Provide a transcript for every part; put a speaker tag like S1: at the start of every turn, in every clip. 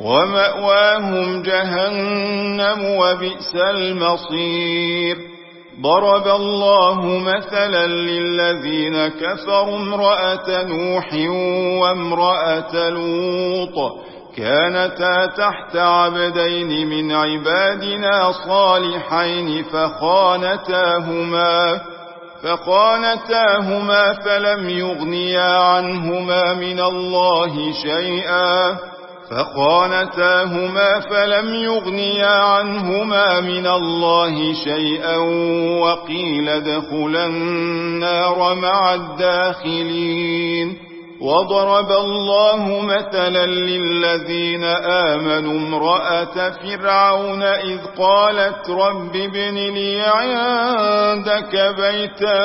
S1: ومأواهم جهنم وبئس المصير. ضرب الله مثلا للذين كفروا امرأة نوح وامرأة لوط. كانتا تحت عبدين من عبادنا صالحين فخانتاهما فخانتاهما فلم يغنيا عنهما من الله شيئا. فخانتاهما فلم يغنيا عنهما من الله شيئا وقيل ادخلا النار مع الداخلين وضرب الله مثلا للذين آمنوا امرأة فرعون إذ قالت رب ابن لي عندك بيتا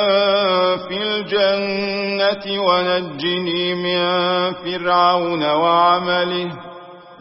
S1: في الجنة ونجني من فرعون وعمله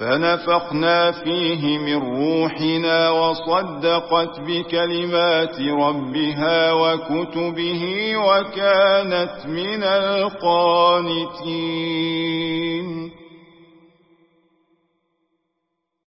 S1: فنفخنا فيه من روحنا وصدقت بكلمات ربها وكتبه وكانت من القانتين.